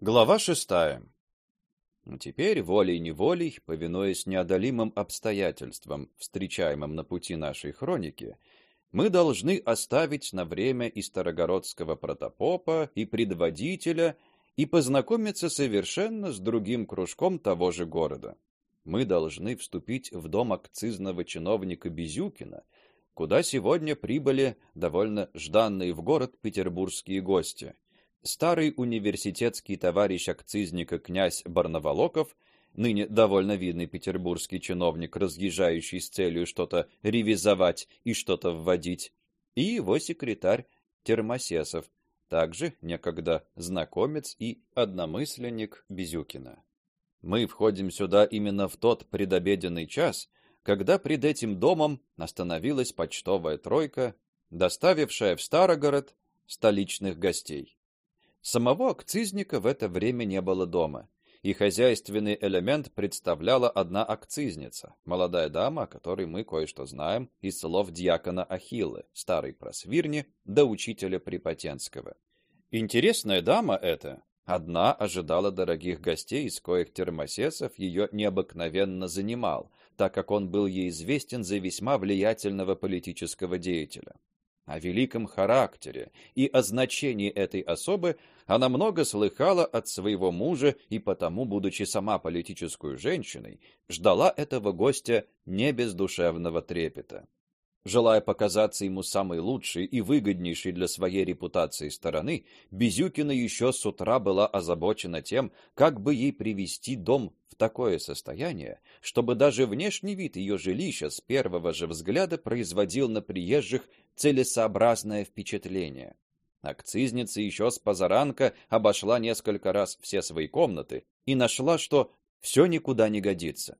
Глава шестая. Теперь волей-неволей, повинуясь неодолимым обстоятельствам, встречаемым на пути нашей хроники, мы должны оставить на время и старогородского протопопа, и предводителя, и познакомиться совершенно с другим кружком того же города. Мы должны вступить в дом акцизного чиновника Безюкина, куда сегодня прибыли довольно жданные в город петербургские гости – старый университетский товарищ акцизника князь Барнаволоков, ныне довольно видный петербургский чиновник, разъезжающий с целью что-то ревизовать и что-то вводить, и его секретарь Термосесов, также некогда знакомец и одномысленник Безюкина. Мы входим сюда именно в тот предобеденный час, когда пред этим домом остановилась почтовая тройка, доставившая в Старогород столичных гостей. Самого акцизника в это время не было дома, и хозяйственный элемент представляла одна акцизница, молодая дама, о которой мы кое-что знаем из слов диакона Ахиллы, старой просвирни, да учителя Припотенского. Интересная дама эта, одна ожидала дорогих гостей, из коих Термосесов ее необыкновенно занимал, так как он был ей известен за весьма влиятельного политического деятеля. О великом характере и о значении этой особы она много слыхала от своего мужа и потому, будучи сама политической женщиной, ждала этого гостя не без душевного трепета. Желая показаться ему самой лучшей и выгоднейшей для своей репутации стороны, Безюкина еще с утра была озабочена тем, как бы ей привести дом такое состояние, чтобы даже внешний вид ее жилища с первого же взгляда производил на приезжих целесообразное впечатление. Акцизница еще с позаранка обошла несколько раз все свои комнаты и нашла, что все никуда не годится.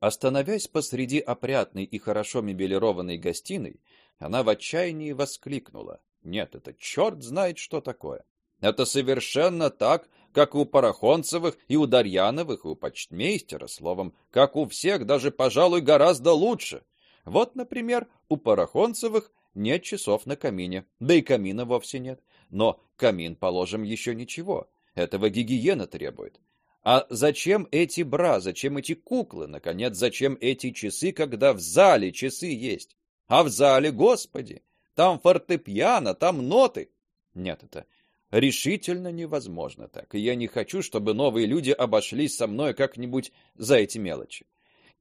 Остановясь посреди опрятной и хорошо мебелированной гостиной, она в отчаянии воскликнула: "Нет, это черт знает, что такое. Это совершенно так, как у Парахонцевых и у Дарьяновых, и у почтмейстера, словом, как у всех, даже, пожалуй, гораздо лучше. Вот, например, у Парахонцевых нет часов на камине, да и камина вовсе нет. Но камин, положим, еще ничего. Этого гигиена требует. А зачем эти бра, зачем эти куклы, наконец, зачем эти часы, когда в зале часы есть? А в зале, господи, там фортепиано, там ноты. Нет, это решительно невозможно так. И я не хочу, чтобы новые люди обошлись со мной как-нибудь за эти мелочи.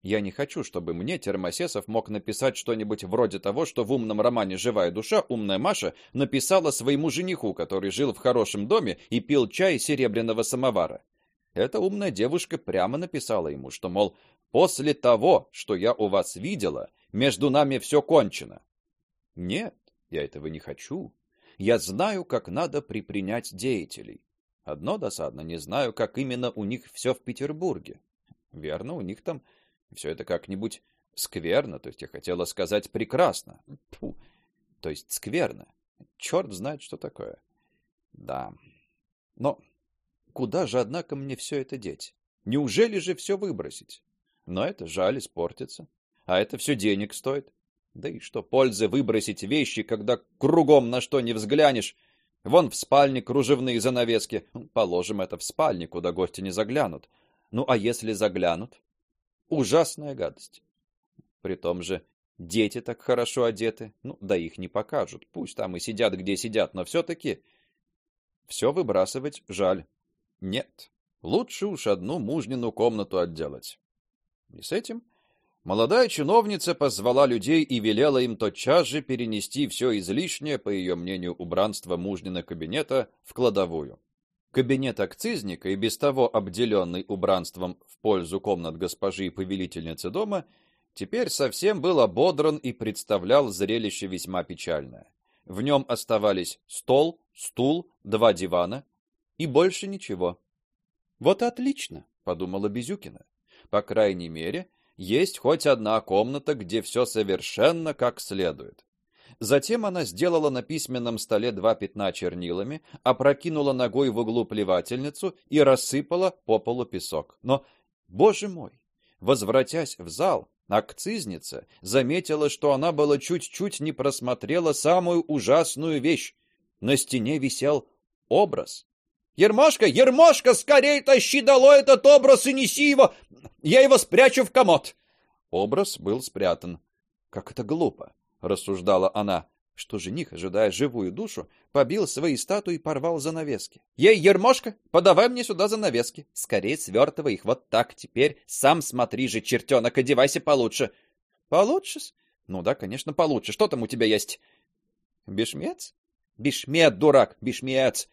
Я не хочу, чтобы мне Термосесов мог написать что-нибудь вроде того, что в умном романе Живая душа умная Маша написала своему жениху, который жил в хорошем доме и пил чай из серебряного самовара. Эта умная девушка прямо написала ему, что мол, после того, что я у вас видела, между нами все кончено. Нет, я этого не хочу. Я знаю, как надо припринять деятелей. Одно досадно, не знаю, как именно у них все в Петербурге. Верно, у них там все это как-нибудь скверно, то есть я хотела сказать прекрасно. Фу. То есть скверно. Черт знает, что такое. Да. Но Куда же, однако, мне все это деть? Неужели же все выбросить? Но это жаль испортится. А это все денег стоит. Да и что пользы выбросить вещи, когда кругом на что не взглянешь? Вон в спальне кружевные занавески. Положим это в спальне, куда гости не заглянут. Ну а если заглянут? Ужасная гадость. При том же дети так хорошо одеты. Ну, да их не покажут. Пусть там и сидят, где сидят, но все таки все выбрасывать жаль. Нет, лучше уж одну мужнину комнату отделать. И с этим молодая чиновница позвала людей и велела им тотчас же перенести все излишнее, по ее мнению, убранство мужнина кабинета в кладовую. Кабинет акцизника, и без того обделенный убранством в пользу комнат госпожи и повелительницы дома, теперь совсем был ободран и представлял зрелище весьма печальное. В нем оставались стол, стул, два дивана, и больше ничего. Вот отлично, подумала Безюкина. По крайней мере, есть хоть одна комната, где все совершенно как следует. Затем она сделала на письменном столе два пятна чернилами, опрокинула ногой в углу плевательницу и рассыпала по полу песок. Но, боже мой, возвратясь в зал, акцизница заметила, что она была чуть-чуть не просмотрела самую ужасную вещь. На стене висел образ Ермошка, Ермошка, скорей тащи долой этот образ и неси его. Я его спрячу в комод. Образ был спрятан. Как это глупо, рассуждала она, что жених, ожидая живую душу, побил свои статуи и порвал занавески. Ей, Ермошка, подавай мне сюда занавески. Скорей свертывай их вот так теперь. Сам смотри же, чертенок, одевайся получше. Получше? Ну да, конечно, получше. Что там у тебя есть? Бешмец? Бешмет, дурак, бешмец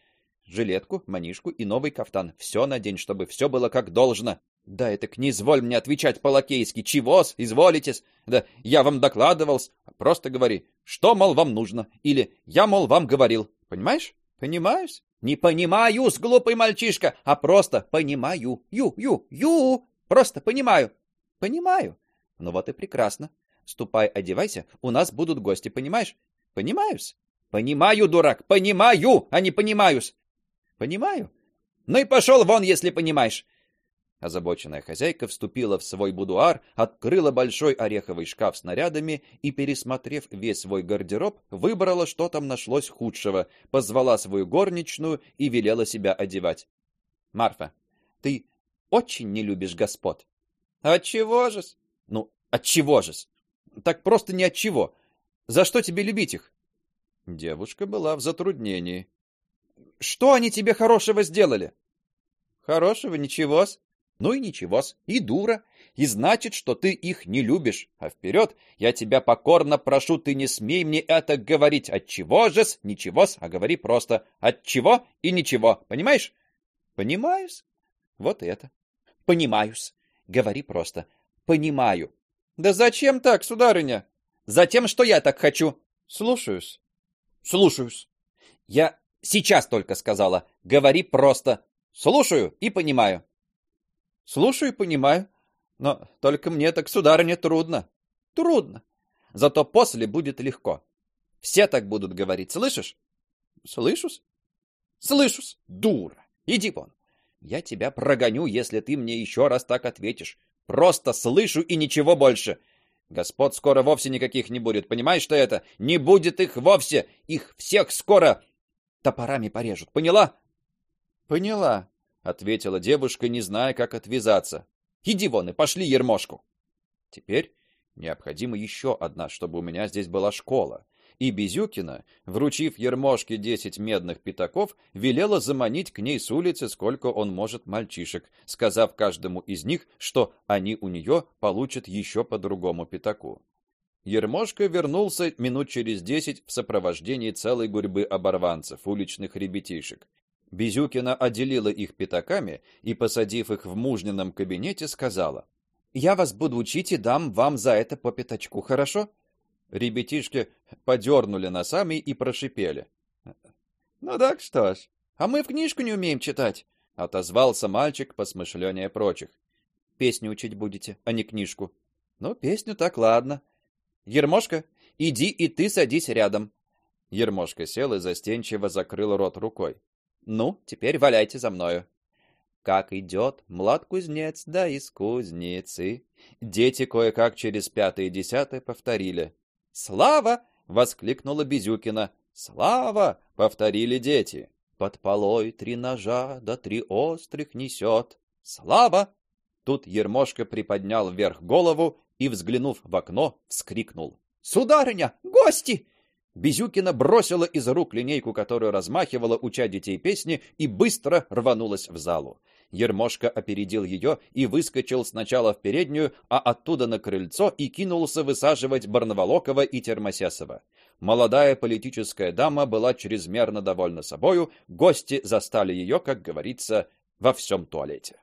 жилетку, манишку и новый кафтан. Все надень, чтобы все было как должно. Да, это не изволь мне отвечать по-лакейски. Чего-с, изволитесь? Да, я вам докладывал. Просто говори, что, мол, вам нужно. Или я, мол, вам говорил. Понимаешь? Понимаешь? Не понимаю, с глупый мальчишка, а просто понимаю. Ю, ю, ю. Просто понимаю. Понимаю. Ну вот и прекрасно. Ступай, одевайся, у нас будут гости, понимаешь? Понимаешь? Понимаю, дурак, понимаю, а не понимаюсь. Понимаю. Ну и пошел вон, если понимаешь. Озабоченная хозяйка вступила в свой будуар, открыла большой ореховый шкаф с нарядами и, пересмотрев весь свой гардероб, выбрала, что там нашлось худшего, позвала свою горничную и велела себя одевать. Марфа, ты очень не любишь господ. От чего же? Ну, от чего же? Так просто ни от чего. За что тебе любить их? Девушка была в затруднении. Что они тебе хорошего сделали? Хорошего ничего-с. Ну и ничего-с. И дура. И значит, что ты их не любишь. А вперед, я тебя покорно прошу, ты не смей мне это говорить. От чего же-с? Ничего-с, а говори просто. От чего и ничего. Понимаешь? Понимаешь? Вот это. Понимаюсь. Говори просто. Понимаю. Да зачем так, сударыня? Затем, что я так хочу. Слушаюсь. Слушаюсь. Я Сейчас только сказала. Говори просто. Слушаю и понимаю. Слушаю и понимаю. Но только мне так, сударыня, трудно. Трудно. Зато после будет легко. Все так будут говорить, слышишь? Слышусь? Слышусь, дура. Иди вон. Я тебя прогоню, если ты мне еще раз так ответишь. Просто слышу и ничего больше. Господ скоро вовсе никаких не будет. Понимаешь, что это? Не будет их вовсе. Их всех скоро топорами порежут. Поняла? Поняла, ответила девушка, не зная, как отвязаться. Иди вон и пошли Ермошку. Теперь необходимо еще одна, чтобы у меня здесь была школа. И Безюкина, вручив Ермошке десять медных пятаков, велела заманить к ней с улицы сколько он может мальчишек, сказав каждому из них, что они у нее получат еще по другому пятаку. Ермошка вернулся минут через десять в сопровождении целой гурьбы оборванцев, уличных ребятишек. Безюкина отделила их пятаками и, посадив их в мужнином кабинете, сказала: "Я вас буду учить и дам вам за это по пятачку, хорошо?" Ребятишки подернули носами и прошипели: "Ну так что ж, а мы в книжку не умеем читать", отозвался мальчик посмышленнее прочих. "Песню учить будете, а не книжку". "Ну, песню так ладно", Ермошка, иди и ты садись рядом. Ермошка сел и застенчиво закрыл рот рукой. Ну, теперь валяйте за мною. Как идет млад-кузнец, да из кузницы. Дети кое-как через пятое и десятое повторили. Слава! воскликнула Безюкина. Слава! повторили дети. Под полой три ножа да три острых несет. Слава! Тут Ермошка приподнял вверх голову и, взглянув в окно, вскрикнул: "Сударыня, гости!" Безюкина бросила из рук линейку, которую размахивала, уча детей песни, и быстро рванулась в залу. Ермошка опередил ее и выскочил сначала в переднюю, а оттуда на крыльцо и кинулся высаживать Барнаволокова и Термосесова. Молодая политическая дама была чрезмерно довольна собою, гости застали ее, как говорится, во всем туалете.